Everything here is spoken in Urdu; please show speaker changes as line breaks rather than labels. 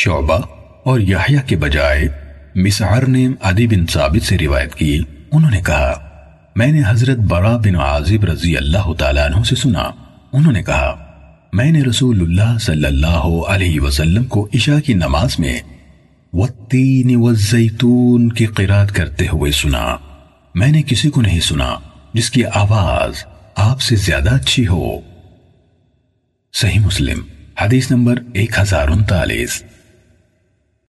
شعبہ اور یحییٰ کے بجائے مسعر نے عدی بن ثابت سے روایت کی۔ انہوں نے کہا، میں نے حضرت برا بن عازب رضی اللہ تعالیٰ عنہ سے سنا۔ انہوں نے کہا، میں نے رسول اللہ صلی اللہ علیہ وسلم کو عشاء کی نماز میں والتین والزیتون کی قرآت کرتے ہوئے سنا۔ میں نے کسی کو نہیں سنا جس کی آواز آپ سے زیادہ اچھی ہو۔ صحیح مسلم، حدیث نمبر ایک ہزار انتالیس۔